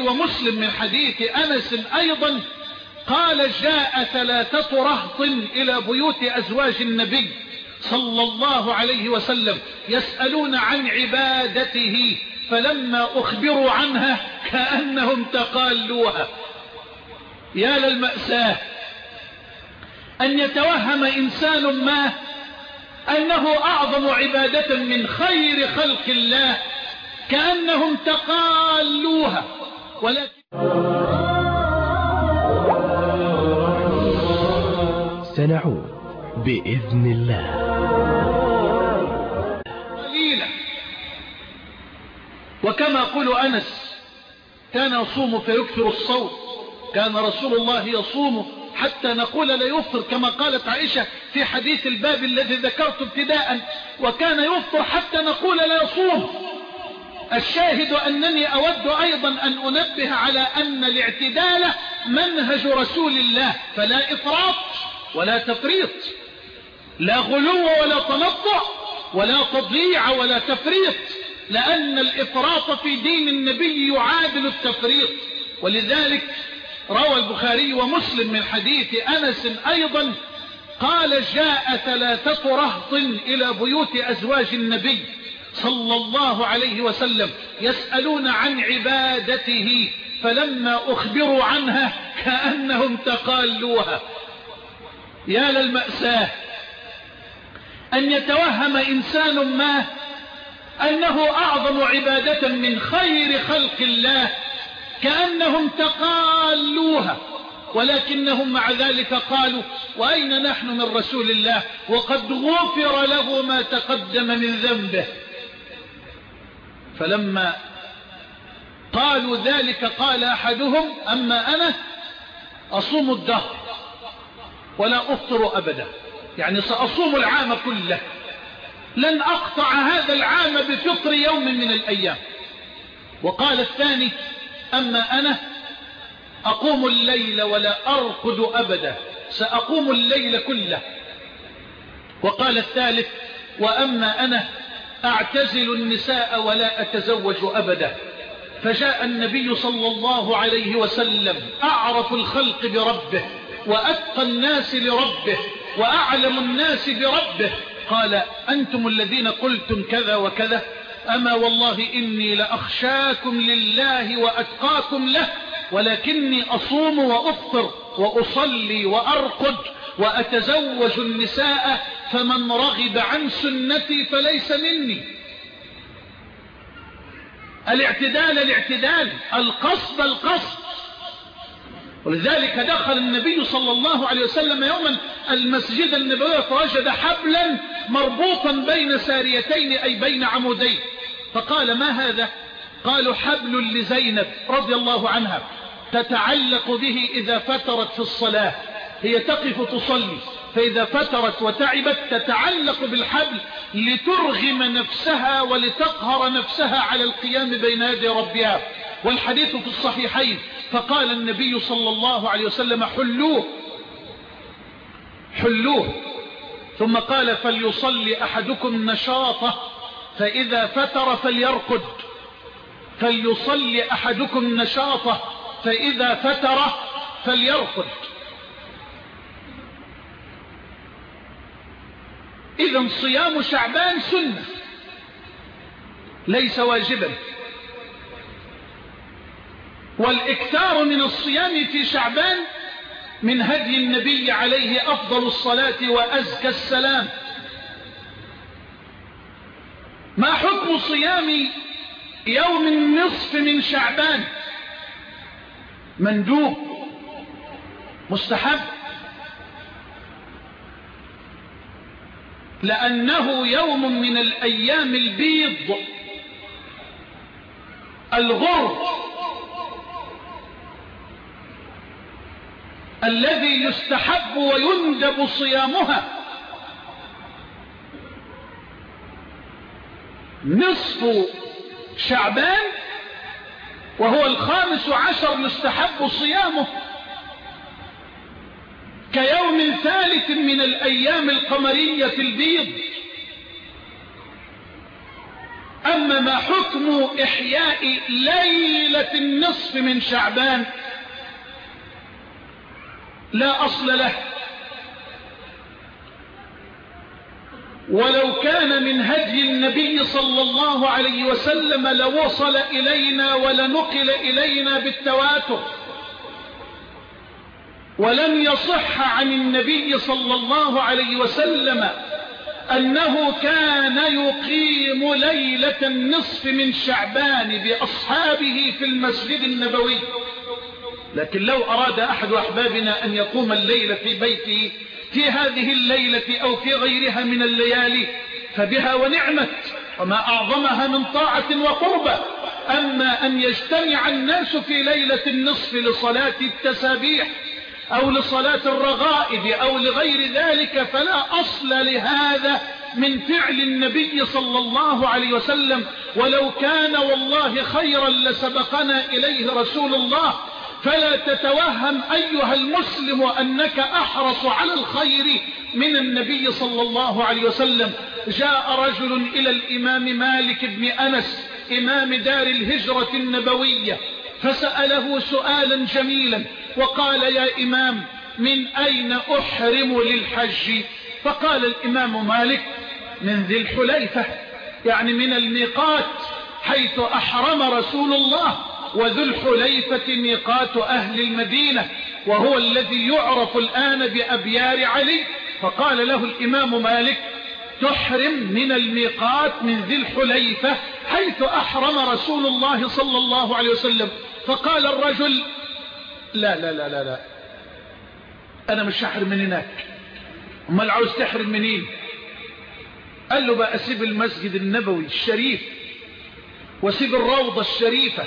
ومسلم من حديث أنس أيضا قال جاء ثلاثة رهط إلى بيوت أزواج النبي صلى الله عليه وسلم يسألون عن عبادته فلما أخبروا عنها كأنهم تقالوها. يا للمأساة أن يتوهم إنسان ما أنه أعظم عبادة من خير خلق الله كأنهم تقالوها. ولكن سنعود بإذن الله. قليلا. وكما يقول أنس كان يصوم فيكثر الصوم كان رسول الله يصوم حتى نقول لا يفطر كما قالت عائشة في حديث الباب الذي ذكرت ابتداء وكان يفطر حتى نقول لا يصوم. الشاهد أنني أود أيضا أن أنبه على أن الاعتدال منهج رسول الله فلا إفراط ولا تفريط لا غلو ولا تنطع ولا تضييع ولا تفريط لأن الإفراط في دين النبي يعادل التفريط. ولذلك روى البخاري ومسلم من حديث أنس أيضا قال جاء ثلاثة رهط إلى بيوت أزواج النبي. صلى الله عليه وسلم يسألون عن عبادته فلما أخبروا عنها كأنهم تقالوها. يا للمأساة أن يتوهم إنسان ما أنه أعظم عبادة من خير خلق الله كأنهم تقالوها. ولكنهم مع ذلك قالوا وأين نحن من رسول الله؟ وقد غفر له ما تقدم من ذنبه. فلما قالوا ذلك قال أحدهم أما أنا أصوم الدهر ولا أفطر أبدا. يعني سأصوم العام كله. لن أقطع هذا العام بفطر يوم من الأيام. وقال الثاني أما أنا أقوم الليل ولا أرقد أبدا. سأقوم الليل كله. وقال الثالث وأما أنا أعتزل النساء ولا أتزوج أبدا. فجاء النبي صلى الله عليه وسلم أعرف الخلق بربه وأتقى الناس لربه وأعلم الناس بربه. قال أنتم الذين قلتم كذا وكذا أما والله إني لأخشاكم لله وأتقاكم له ولكني أصوم وأفطر وأصلي وأرقد وأتزوج النساء فمن رغب عن سنتي فليس مني. الاعتدال الاعتدال القصد القصد. ولذلك دخل النبي صلى الله عليه وسلم يوما المسجد النبوي فوجد حبلا مربوطا بين ساريتين أي بين عمودين. فقال ما هذا؟ قالوا حبل لزينب رضي الله عنها تتعلق به إذا فترت في الصلاة هي تقف تصلي. فإذا فترت وتعبت تتعلق بالحبل لترغم نفسها ولتقهر نفسها على القيام بين يدي ربها. والحديث في الصحيحين فقال النبي صلى الله عليه وسلم حلوة. حلوة. ثم قال فليصلي أحدكم نشاطه فإذا فتر فليرقد فليصلي أحدكم نشاطه فإذا فتر فليرقد إذا صيام شعبان سنة. ليس واجبا. والإكثار من الصيام في شعبان من هدي النبي عليه أفضل الصلاة وأزكى السلام. ما حكم صيام يوم النصف من شعبان؟ مندوب. مستحب. لأنه يوم من الأيام البيض. الغر الذي يستحب ويندب صيامها. نصف شعبان وهو الخامس عشر يستحب صيامه. ثالث من الأيام القمرية البيض. أما ما حكم إحياء ليلة النصف من شعبان لا أصل له. ولو كان من هدي النبي صلى الله عليه وسلم لوصل إلينا ولنقل إلينا بالتواتر. ولم يصح عن النبي صلى الله عليه وسلم أنه كان يقيم ليلة النصف من شعبان بأصحابه في المسجد النبوي. لكن لو أراد أحد أحبابنا أن يقوم الليلة في بيته في هذه الليلة أو في غيرها من الليالي فبها ونعمت وما أعظمها من طاعة وقربة أما أن يجتمع الناس في ليلة النصف لصلاة التسابيح أو لصلاة الرغائب أو لغير ذلك فلا أصل لهذا من فعل النبي صلى الله عليه وسلم. ولو كان والله خيرا لسبقنا إليه رسول الله. فلا تتوهم أيها المسلم أنك أحرص على الخير من النبي صلى الله عليه وسلم. جاء رجل إلى الإمام مالك بن أنس إمام دار الهجرة النبوية فسأله سؤالا جميلا وقال يا إمام من أين أحرم للحج؟ فقال الإمام مالك من ذي الحليفة يعني من الميقات حيث أحرم رسول الله وذو الحليفة ميقات أهل المدينة وهو الذي يعرف الآن بأبيار علي. فقال له الإمام مالك تحرم من الميقات من ذي الحليفة حيث أحرم رسول الله صلى الله عليه وسلم. فقال الرجل لا لا لا لا لا. أنا مش هحرم من هناك. أمال عاوز تحرم منين؟ قال له بقى أسيب المسجد النبوي الشريف وسيب الروضة الشريفة.